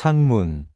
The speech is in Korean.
창문.